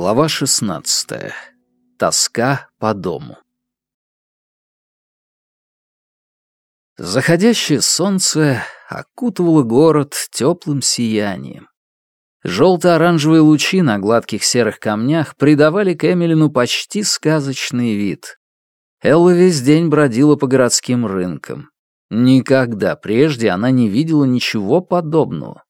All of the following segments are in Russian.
Глава 16. Тоска по дому. Заходящее солнце окутывало город теплым сиянием. Желто-оранжевые лучи на гладких серых камнях придавали Кэмилину почти сказочный вид. Элла весь день бродила по городским рынкам. Никогда прежде она не видела ничего подобного.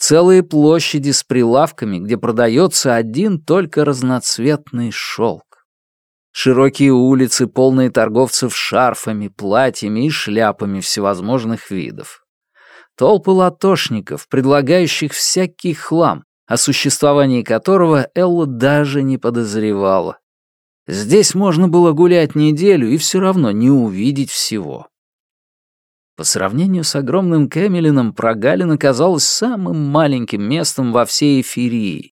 Целые площади с прилавками, где продается один только разноцветный шелк. Широкие улицы, полные торговцев шарфами, платьями и шляпами всевозможных видов. Толпы латошников, предлагающих всякий хлам, о существовании которого Элла даже не подозревала. Здесь можно было гулять неделю и все равно не увидеть всего. По сравнению с огромным Кэмелином, прогалина казалась самым маленьким местом во всей эфирии.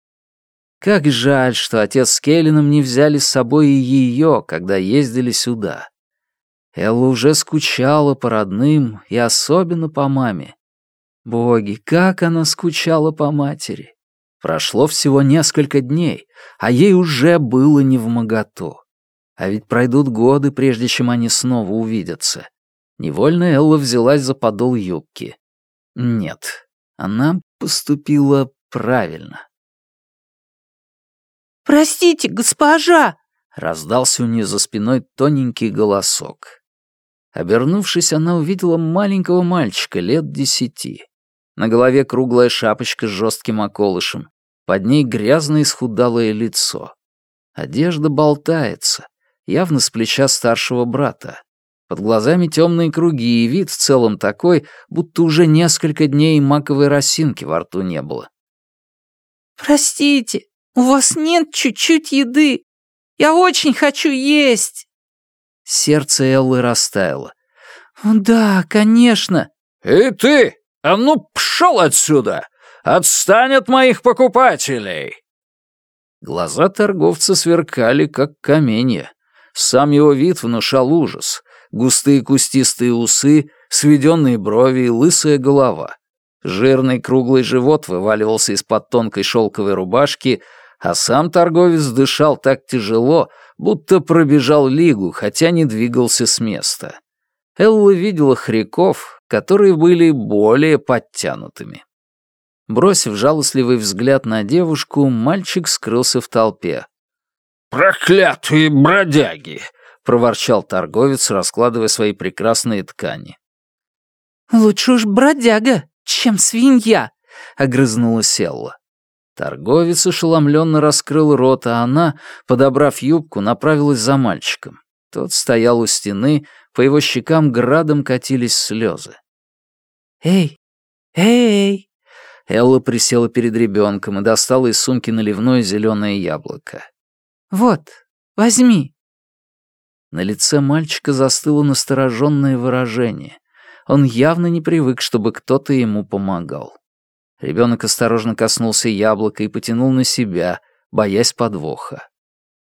Как жаль, что отец с Келлином не взяли с собой и ее, когда ездили сюда. Элла уже скучала по родным и особенно по маме. Боги, как она скучала по матери. Прошло всего несколько дней, а ей уже было невмоготу. А ведь пройдут годы, прежде чем они снова увидятся. Невольно Элла взялась за подол юбки. Нет, она поступила правильно. «Простите, госпожа!» — раздался у нее за спиной тоненький голосок. Обернувшись, она увидела маленького мальчика лет десяти. На голове круглая шапочка с жестким околышем, под ней грязное исхудалое лицо. Одежда болтается, явно с плеча старшего брата. Под глазами темные круги и вид в целом такой, будто уже несколько дней маковой росинки во рту не было. «Простите, у вас нет чуть-чуть еды. Я очень хочу есть!» Сердце Эллы растаяло. «Да, конечно!» «И ты! А ну, пшел отсюда! Отстань от моих покупателей!» Глаза торговца сверкали, как каменья. Сам его вид внушал ужас густые кустистые усы, сведенные брови и лысая голова. Жирный круглый живот вываливался из-под тонкой шелковой рубашки, а сам торговец дышал так тяжело, будто пробежал лигу, хотя не двигался с места. Элла видела хряков, которые были более подтянутыми. Бросив жалостливый взгляд на девушку, мальчик скрылся в толпе. «Проклятые бродяги! — проворчал торговец, раскладывая свои прекрасные ткани. «Лучше уж бродяга, чем свинья», — огрызнулась Элла. Торговец ошеломленно раскрыл рот, а она, подобрав юбку, направилась за мальчиком. Тот стоял у стены, по его щекам градом катились слезы. «Эй, эй!» Элла присела перед ребенком и достала из сумки наливное зеленое яблоко. «Вот, возьми». На лице мальчика застыло настороженное выражение. Он явно не привык, чтобы кто-то ему помогал. Ребенок осторожно коснулся яблока и потянул на себя, боясь подвоха.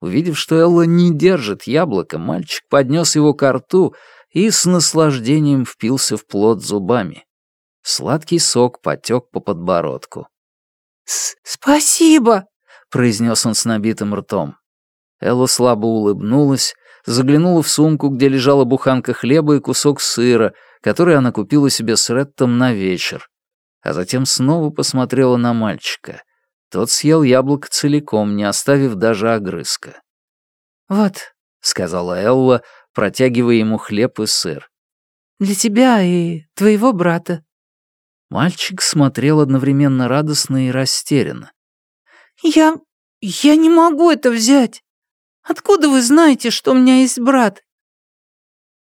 Увидев, что Элла не держит яблоко, мальчик поднес его к рту и с наслаждением впился в плод зубами. Сладкий сок потек по подбородку. «Спасибо!» — произнес он с набитым ртом. Элла слабо улыбнулась, заглянула в сумку, где лежала буханка хлеба и кусок сыра, который она купила себе с Реттом на вечер. А затем снова посмотрела на мальчика. Тот съел яблоко целиком, не оставив даже огрызка. «Вот», — сказала Элла, протягивая ему хлеб и сыр. «Для тебя и твоего брата». Мальчик смотрел одновременно радостно и растерянно. «Я... я не могу это взять. Откуда вы знаете, что у меня есть брат?»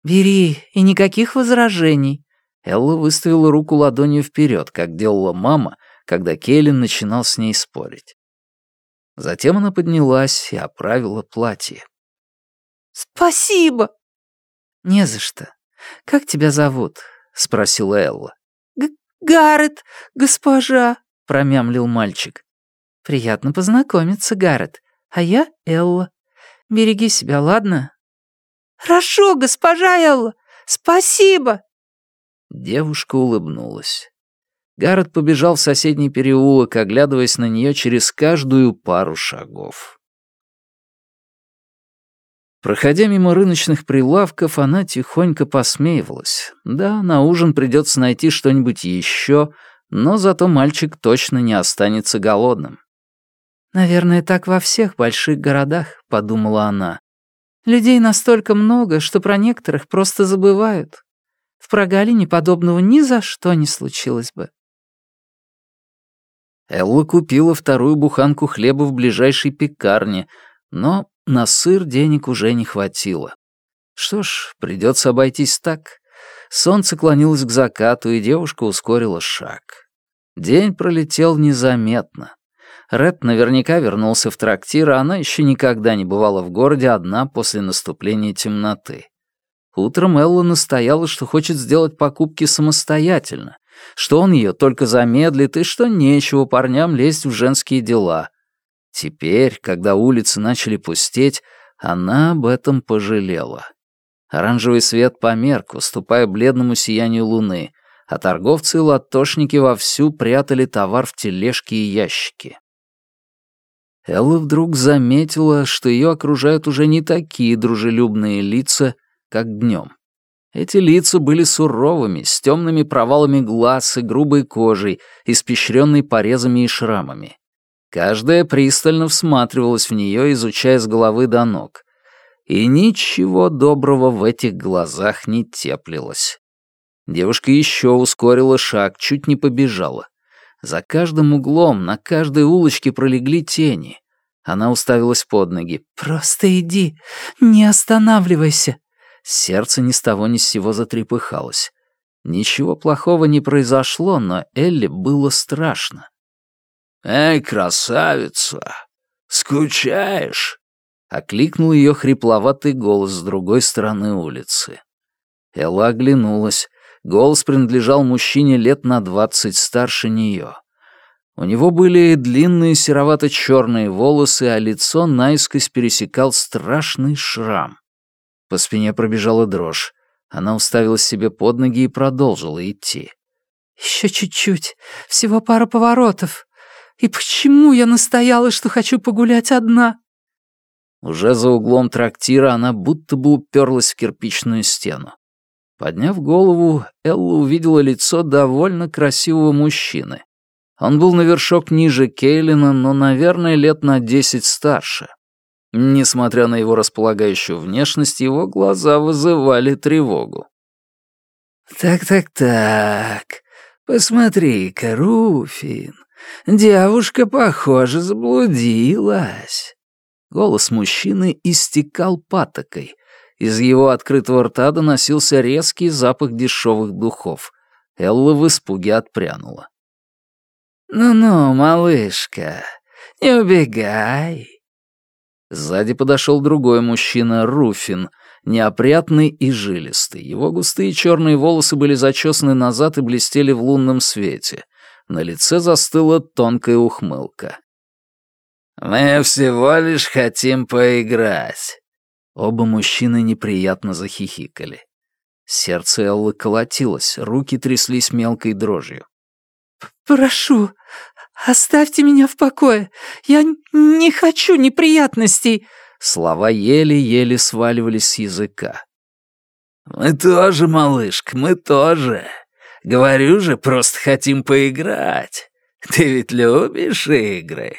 «Бери, и никаких возражений». Элла выставила руку ладонью вперед, как делала мама, когда Келлен начинал с ней спорить. Затем она поднялась и оправила платье. «Спасибо!» «Не за что. Как тебя зовут?» — спросила Элла. Г «Гаррет, госпожа», — промямлил мальчик. «Приятно познакомиться, Гаррет. А я Элла. Береги себя, ладно?» «Хорошо, госпожа Элла, спасибо!» Девушка улыбнулась. Гаррет побежал в соседний переулок, оглядываясь на нее через каждую пару шагов. Проходя мимо рыночных прилавков, она тихонько посмеивалась. Да, на ужин придется найти что-нибудь еще, но зато мальчик точно не останется голодным. «Наверное, так во всех больших городах», — подумала она. «Людей настолько много, что про некоторых просто забывают. В прогалине подобного ни за что не случилось бы». Элла купила вторую буханку хлеба в ближайшей пекарне, но на сыр денег уже не хватило. Что ж, придется обойтись так. Солнце клонилось к закату, и девушка ускорила шаг. День пролетел незаметно. Ред наверняка вернулся в трактир, а она еще никогда не бывала в городе одна после наступления темноты. Утром Элла настояла, что хочет сделать покупки самостоятельно, что он ее только замедлит и что нечего парням лезть в женские дела. Теперь, когда улицы начали пустеть, она об этом пожалела. Оранжевый свет померк, уступая бледному сиянию луны, а торговцы и латошники вовсю прятали товар в тележки и ящики. Элла вдруг заметила, что ее окружают уже не такие дружелюбные лица, как днем. Эти лица были суровыми, с темными провалами глаз и грубой кожей, испещренной порезами и шрамами. Каждая пристально всматривалась в нее, изучая с головы до ног. И ничего доброго в этих глазах не теплилось. Девушка еще ускорила шаг, чуть не побежала. За каждым углом, на каждой улочке пролегли тени. Она уставилась под ноги. «Просто иди, не останавливайся». Сердце ни с того ни с сего затрепыхалось. Ничего плохого не произошло, но Элли было страшно. «Эй, красавица, скучаешь?» — окликнул ее хрипловатый голос с другой стороны улицы. Элла оглянулась. Голос принадлежал мужчине лет на двадцать старше нее. У него были длинные серовато-черные волосы, а лицо наискось пересекал страшный шрам. По спине пробежала дрожь. Она уставилась себе под ноги и продолжила идти. «Еще чуть-чуть. Всего пара поворотов. И почему я настояла, что хочу погулять одна?» Уже за углом трактира она будто бы уперлась в кирпичную стену. Подняв голову, Элла увидела лицо довольно красивого мужчины. Он был на вершок ниже Кейлина, но, наверное, лет на десять старше. Несмотря на его располагающую внешность, его глаза вызывали тревогу. «Так-так-так, посмотри-ка, Руфин, Девушка, похоже, заблудилась. Голос мужчины истекал патокой. Из его открытого рта доносился резкий запах дешевых духов. Элла в испуге отпрянула. «Ну-ну, малышка, не убегай». Сзади подошел другой мужчина, Руфин, неопрятный и жилистый. Его густые черные волосы были зачесаны назад и блестели в лунном свете. На лице застыла тонкая ухмылка. «Мы всего лишь хотим поиграть». Оба мужчины неприятно захихикали. Сердце Эллы колотилось, руки тряслись мелкой дрожью. «Прошу, оставьте меня в покое. Я не хочу неприятностей». Слова еле-еле сваливались с языка. «Мы тоже, малышка, мы тоже. Говорю же, просто хотим поиграть. Ты ведь любишь игры?»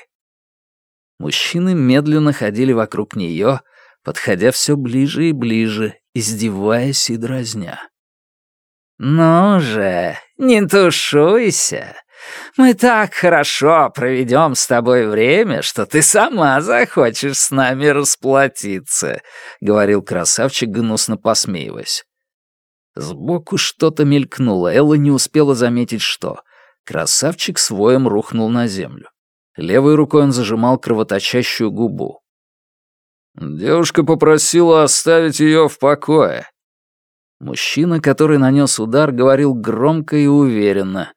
Мужчины медленно ходили вокруг нее, подходя все ближе и ближе, издеваясь и дразня. «Ну же, не тушуйся. Мы так хорошо проведем с тобой время, что ты сама захочешь с нами расплатиться», — говорил красавчик, гнусно посмеиваясь. Сбоку что-то мелькнуло, Элла не успела заметить, что. Красавчик своем рухнул на землю. Левой рукой он зажимал кровоточащую губу. Девушка попросила оставить ее в покое. Мужчина, который нанес удар, говорил громко и уверенно.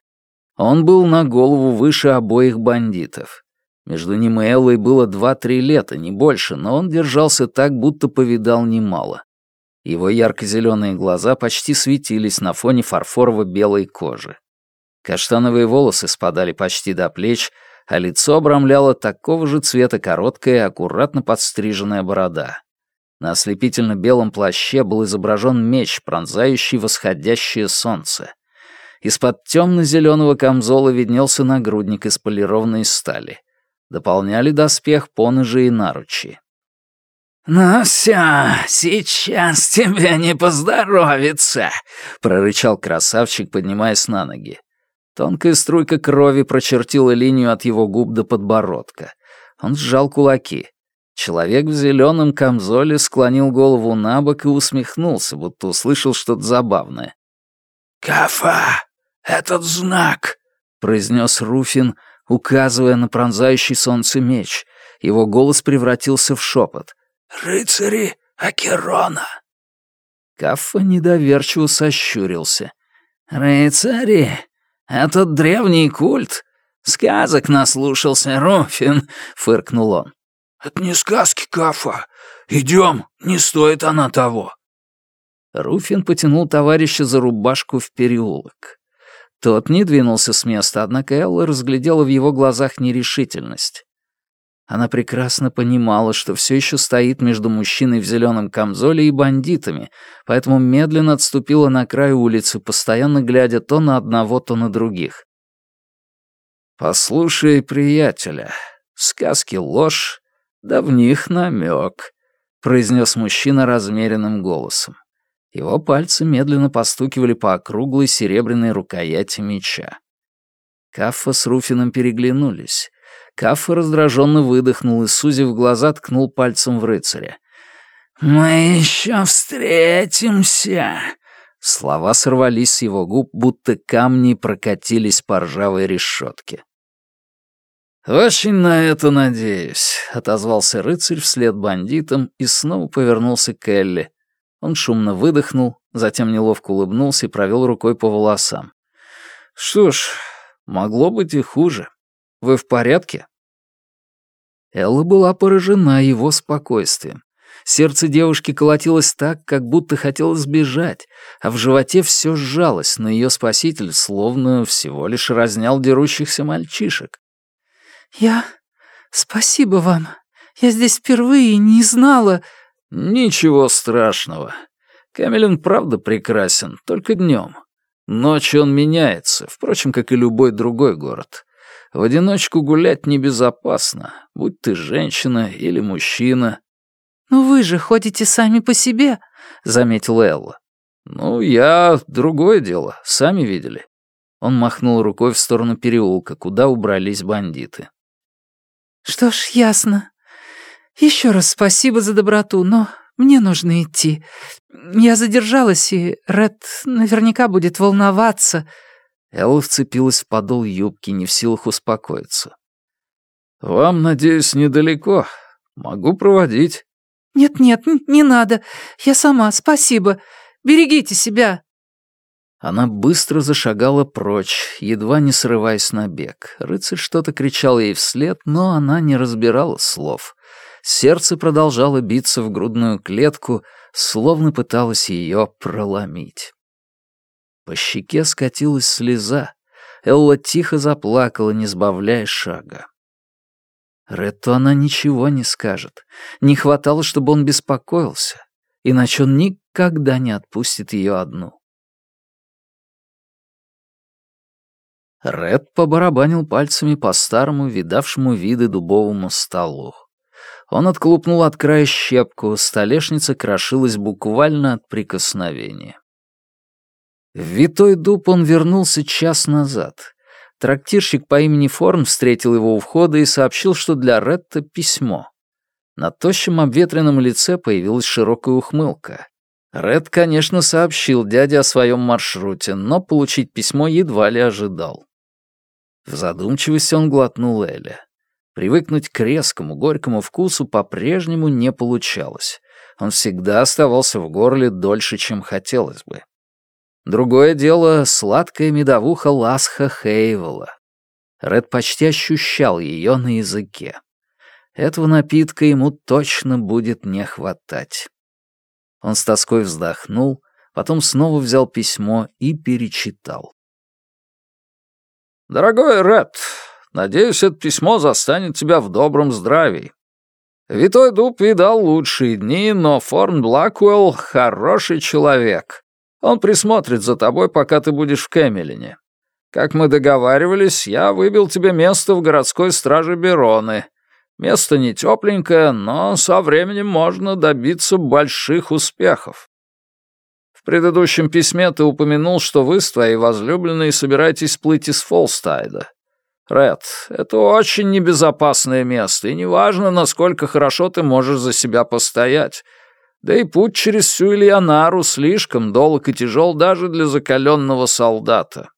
Он был на голову выше обоих бандитов. Между ним и Эллой было два-три лета, не больше, но он держался так, будто повидал немало. Его ярко-зеленые глаза почти светились на фоне фарфорово-белой кожи. Каштановые волосы спадали почти до плеч, а лицо обрамляло такого же цвета короткая аккуратно подстриженная борода. На ослепительно-белом плаще был изображен меч, пронзающий восходящее солнце. Из-под темно-зеленого камзола виднелся нагрудник из полированной стали. Дополняли доспех поножи и наручи. «Ну все, сейчас тебе не поздоровится», — прорычал красавчик, поднимаясь на ноги. Тонкая струйка крови прочертила линию от его губ до подбородка. Он сжал кулаки. Человек в зеленом камзоле склонил голову на бок и усмехнулся, будто услышал что-то забавное. «Кафа, этот знак!» — произнес Руфин, указывая на пронзающий солнце меч. Его голос превратился в шепот. «Рыцари Акерона!» Кафа недоверчиво сощурился. «Рыцари? Этот древний культ? Сказок наслушался Руфин!» — фыркнул он. «Это не сказки, Кафа. Идем, не стоит она того». Руфин потянул товарища за рубашку в переулок. Тот не двинулся с места, однако Элла разглядела в его глазах нерешительность. Она прекрасно понимала, что все еще стоит между мужчиной в зеленом камзоле и бандитами, поэтому медленно отступила на край улицы, постоянно глядя то на одного, то на других. «Послушай, приятеля, сказки — ложь, да в них намек», — произнес мужчина размеренным голосом. Его пальцы медленно постукивали по округлой серебряной рукояти меча. Каффа с Руфином переглянулись. Каффа раздраженно выдохнул и, сузив глаза, ткнул пальцем в рыцаря. «Мы еще встретимся!» Слова сорвались с его губ, будто камни прокатились по ржавой решетке. «Очень на это надеюсь», — отозвался рыцарь вслед бандитам и снова повернулся к Элли. Он шумно выдохнул, затем неловко улыбнулся и провел рукой по волосам. «Что ж, могло быть и хуже. Вы в порядке?» Элла была поражена его спокойствием. Сердце девушки колотилось так, как будто хотело сбежать, а в животе все сжалось, но ее спаситель словно всего лишь разнял дерущихся мальчишек. «Я... Спасибо вам. Я здесь впервые не знала...» «Ничего страшного. Камелин правда прекрасен, только днем. Ночью он меняется, впрочем, как и любой другой город. В одиночку гулять небезопасно, будь ты женщина или мужчина». «Но вы же ходите сами по себе», — заметила Элла. «Ну, я... другое дело, сами видели». Он махнул рукой в сторону переулка, куда убрались бандиты. «Что ж, ясно. Еще раз спасибо за доброту, но мне нужно идти. Я задержалась, и Ред наверняка будет волноваться». Элла вцепилась в подол юбки, не в силах успокоиться. «Вам, надеюсь, недалеко. Могу проводить». «Нет-нет, не надо. Я сама, спасибо. Берегите себя». Она быстро зашагала прочь, едва не срываясь на бег. Рыцарь что-то кричал ей вслед, но она не разбирала слов. Сердце продолжало биться в грудную клетку, словно пыталось ее проломить. По щеке скатилась слеза. Элла тихо заплакала, не сбавляя шага. Ретту она ничего не скажет. Не хватало, чтобы он беспокоился, иначе он никогда не отпустит ее одну. Ред побарабанил пальцами по старому, видавшему виды дубовому столу. Он отклупнул от края щепку, столешница крошилась буквально от прикосновения. В витой дуб он вернулся час назад. Трактирщик по имени Форм встретил его у входа и сообщил, что для Ретта письмо. На тощем обветренном лице появилась широкая ухмылка. Ред, конечно, сообщил дяде о своем маршруте, но получить письмо едва ли ожидал. В задумчивости он глотнул Эля. Привыкнуть к резкому, горькому вкусу по-прежнему не получалось. Он всегда оставался в горле дольше, чем хотелось бы. Другое дело — сладкая медовуха Ласха Хейвела. Ред почти ощущал ее на языке. Этого напитка ему точно будет не хватать. Он с тоской вздохнул, потом снова взял письмо и перечитал. «Дорогой Ред, надеюсь, это письмо застанет тебя в добром здравии. Витой дуб видал лучшие дни, но Форн Блэквелл — хороший человек. Он присмотрит за тобой, пока ты будешь в Кэмелине. Как мы договаривались, я выбил тебе место в городской страже Бероны. Место не тепленькое, но со временем можно добиться больших успехов. В предыдущем письме ты упомянул, что вы с твоей возлюбленной собираетесь плыть из Фолстайда. Ред, это очень небезопасное место, и неважно, насколько хорошо ты можешь за себя постоять. Да и путь через всю Ильянару слишком долг и тяжел даже для закаленного солдата.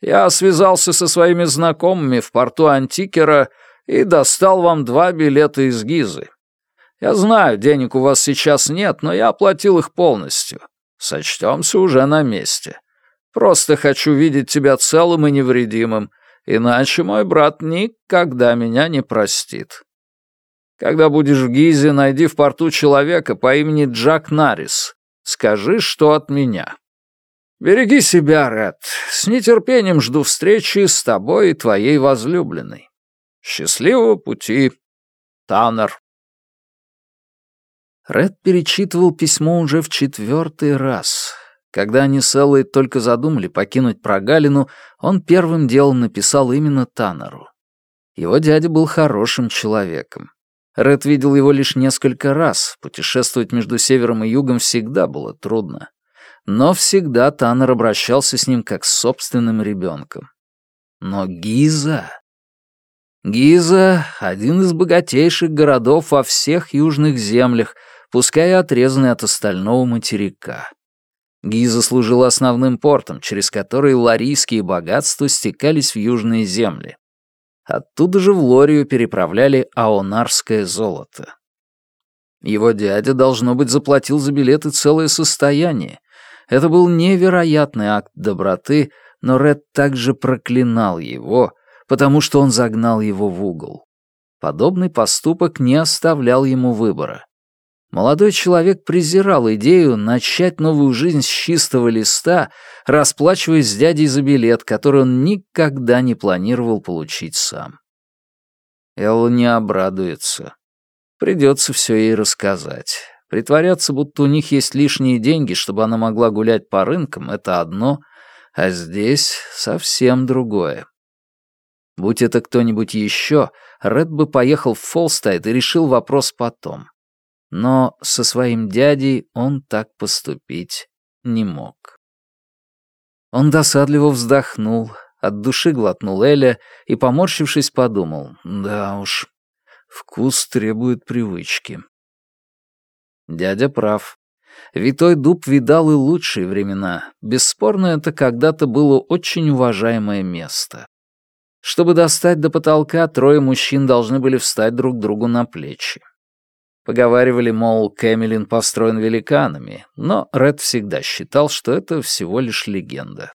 Я связался со своими знакомыми в порту Антикера и достал вам два билета из Гизы. Я знаю, денег у вас сейчас нет, но я оплатил их полностью. Сочтемся уже на месте. Просто хочу видеть тебя целым и невредимым, иначе мой брат никогда меня не простит. Когда будешь в Гизе, найди в порту человека по имени Джак Нарис. Скажи, что от меня. «Береги себя, Ред. С нетерпением жду встречи с тобой и твоей возлюбленной. Счастливого пути, Таннер». Ред перечитывал письмо уже в четвертый раз. Когда они с Эллой только задумали покинуть прогалину, он первым делом написал именно Таннеру. Его дядя был хорошим человеком. Ред видел его лишь несколько раз, путешествовать между севером и югом всегда было трудно но всегда Таннер обращался с ним как с собственным ребенком. Но Гиза... Гиза — один из богатейших городов во всех южных землях, пускай отрезанный от остального материка. Гиза служила основным портом, через который ларийские богатства стекались в южные земли. Оттуда же в Лорию переправляли аонарское золото. Его дядя, должно быть, заплатил за билеты целое состояние, это был невероятный акт доброты, но Ред также проклинал его, потому что он загнал его в угол. Подобный поступок не оставлял ему выбора. Молодой человек презирал идею начать новую жизнь с чистого листа, расплачиваясь с дядей за билет, который он никогда не планировал получить сам. Элла не обрадуется. Придется все ей рассказать. Притворяться, будто у них есть лишние деньги, чтобы она могла гулять по рынкам, это одно, а здесь совсем другое. Будь это кто-нибудь еще, Ред бы поехал в Фолстайд и решил вопрос потом. Но со своим дядей он так поступить не мог. Он досадливо вздохнул, от души глотнул Эля и, поморщившись, подумал, да уж, вкус требует привычки. Дядя прав. Витой дуб видал и лучшие времена. Бесспорно, это когда-то было очень уважаемое место. Чтобы достать до потолка, трое мужчин должны были встать друг другу на плечи. Поговаривали, мол, Кэмилин построен великанами, но Ред всегда считал, что это всего лишь легенда.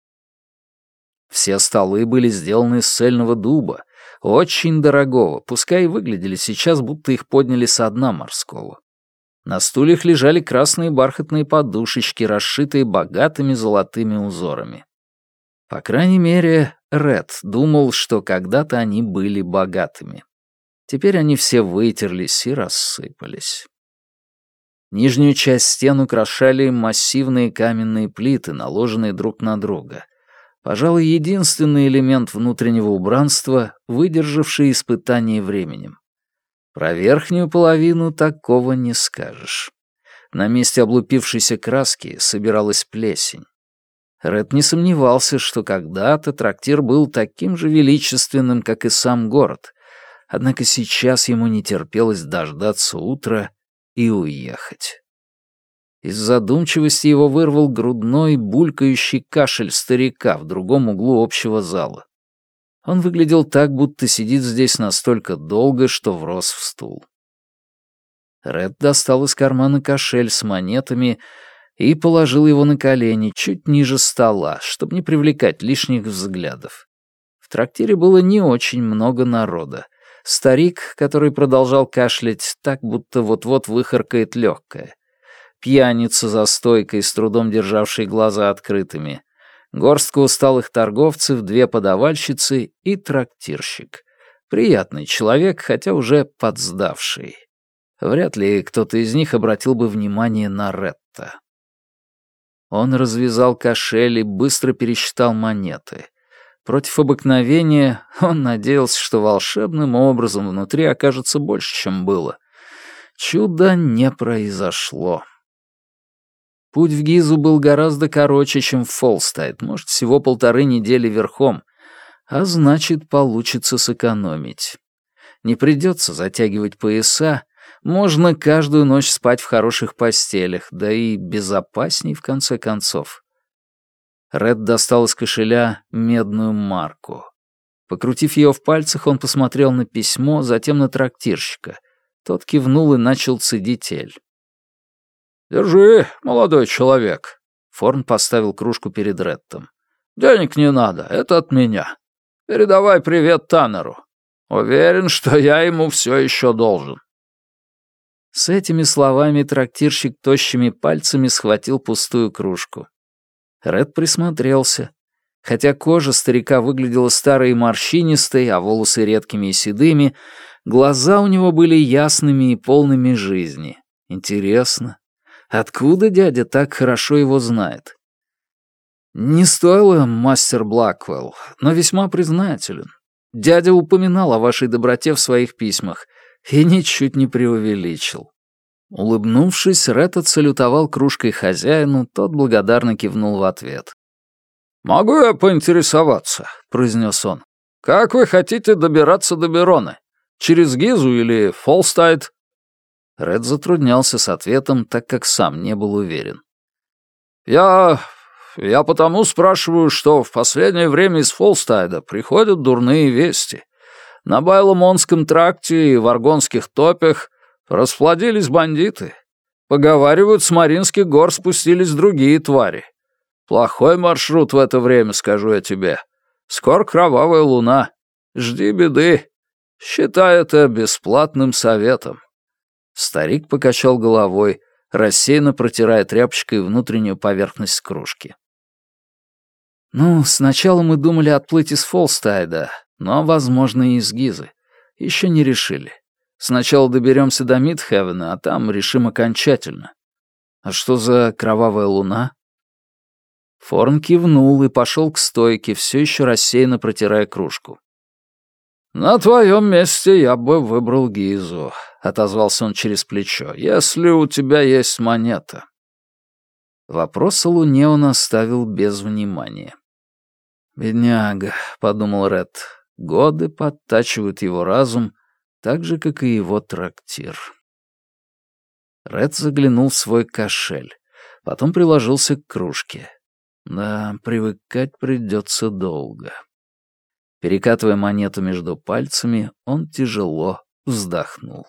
Все столы были сделаны из цельного дуба, очень дорогого, пускай и выглядели сейчас, будто их подняли со дна морского. На стульях лежали красные бархатные подушечки, расшитые богатыми золотыми узорами. По крайней мере, Ред думал, что когда-то они были богатыми. Теперь они все вытерлись и рассыпались. Нижнюю часть стен украшали массивные каменные плиты, наложенные друг на друга. Пожалуй, единственный элемент внутреннего убранства, выдержавший испытание временем. Про верхнюю половину такого не скажешь. На месте облупившейся краски собиралась плесень. Ред не сомневался, что когда-то трактир был таким же величественным, как и сам город, однако сейчас ему не терпелось дождаться утра и уехать. Из задумчивости его вырвал грудной, булькающий кашель старика в другом углу общего зала. Он выглядел так, будто сидит здесь настолько долго, что врос в стул. Ред достал из кармана кошель с монетами и положил его на колени чуть ниже стола, чтобы не привлекать лишних взглядов. В трактире было не очень много народа. Старик, который продолжал кашлять так, будто вот-вот выхаркает легкое. Пьяница за стойкой, с трудом державший глаза открытыми. Горстка усталых торговцев, две подавальщицы и трактирщик. Приятный человек, хотя уже подсдавший. Вряд ли кто-то из них обратил бы внимание на Ретта. Он развязал кошель и быстро пересчитал монеты. Против обыкновения он надеялся, что волшебным образом внутри окажется больше, чем было. Чудо не произошло. Путь в Гизу был гораздо короче, чем в Фолстайд, может, всего полторы недели верхом, а значит, получится сэкономить. Не придется затягивать пояса, можно каждую ночь спать в хороших постелях, да и безопасней, в конце концов. Ред достал из кошеля медную марку. Покрутив ее в пальцах, он посмотрел на письмо, затем на трактирщика. Тот кивнул и начал цедить. «Держи, молодой человек». Форн поставил кружку перед Реттом. «Денег не надо, это от меня. Передавай привет Таннеру. Уверен, что я ему все еще должен». С этими словами трактирщик тощими пальцами схватил пустую кружку. Ред присмотрелся. Хотя кожа старика выглядела старой и морщинистой, а волосы редкими и седыми, глаза у него были ясными и полными жизни. Интересно, откуда дядя так хорошо его знает? Не стоило, мастер Блэквелл, но весьма признателен. Дядя упоминал о вашей доброте в своих письмах и ничуть не преувеличил. Улыбнувшись, Ред отсалютовал кружкой хозяину, тот благодарно кивнул в ответ. «Могу я поинтересоваться?» — произнес он. «Как вы хотите добираться до Бероны? Через Гизу или Фолстайд?» Ред затруднялся с ответом, так как сам не был уверен. «Я... я потому спрашиваю, что в последнее время из Фолстайда приходят дурные вести. На Байломонском тракте и в Аргонских топях Расплодились бандиты. Поговаривают, с Маринских гор спустились другие твари. Плохой маршрут в это время, скажу я тебе. Скоро кровавая луна. Жди беды. Считай это бесплатным советом. Старик покачал головой, рассеянно протирая тряпочкой внутреннюю поверхность кружки. «Ну, сначала мы думали отплыть из Фолстайда, но, возможно, и из Гизы. Еще не решили. Сначала доберемся до Мидхевена, а там решим окончательно. А что за кровавая луна? Форн кивнул и пошел к стойке, все еще рассеянно протирая кружку. «На твоем месте я бы выбрал Гизу», — отозвался он через плечо, — «если у тебя есть монета». Вопрос о Луне он оставил без внимания. «Бедняга», — подумал Ред, — «годы подтачивают его разум, так же, как и его трактир. Ред заглянул в свой кошель, потом приложился к кружке. Да, привыкать придется долго. Перекатывая монету между пальцами, он тяжело вздохнул.